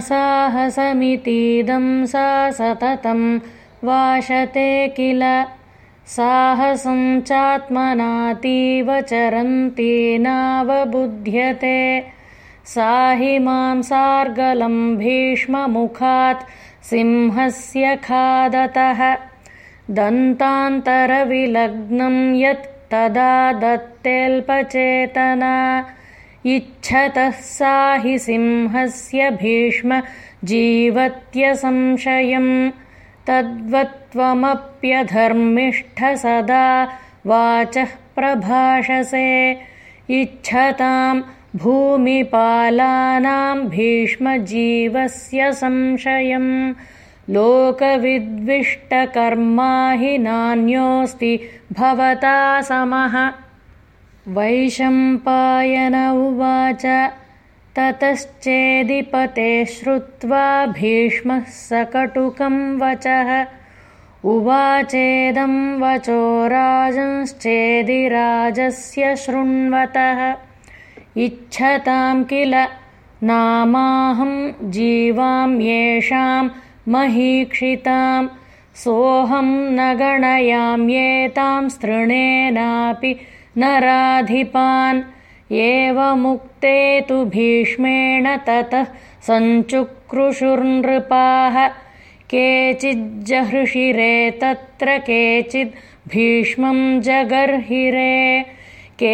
साहसमितीदं सा सततं वाशते किल? साहसं चात्मनातीव चरन्ती नावबुध्यते। सा हि मां सार्गलं भीष्ममुखात् सिंहस्य खादतः। दन्तान्तरविलग्नं यत् तदा दत्तेऽल्पचेतना इच्छतः सा हि सिंहस्य भीष्म जीवत्यसंशयम्। तद्वत्त्वमप्यधर्मिष्ठ सदा वाचः प्रभाषसे। इच्छतां भूमिपालानां भीष्मजीवस्य संशयम्। लोकविद्विष्टकर्मा हि नान्योऽस्ति भवता समः वैशम्पायन उवाच। ततश्चेदिपते श्रुत्वा भीष्मः सकटुकं वचः। उवाचेदं वचो राजंश्चेदिराजस्य शृण्वतः। इच्छतां किल? नामाहं जीवां येषां महीक्षितां। सोऽहं न गणयाम्येतां स्तृणेनापि नराधिपान्। एवमुक्ते तु भीष्मेण ततः सञ्चुक्रुशुर्नृपाः केचिज्जहृषिरे तत्र केचिद् भीष्मं जगर्हिरे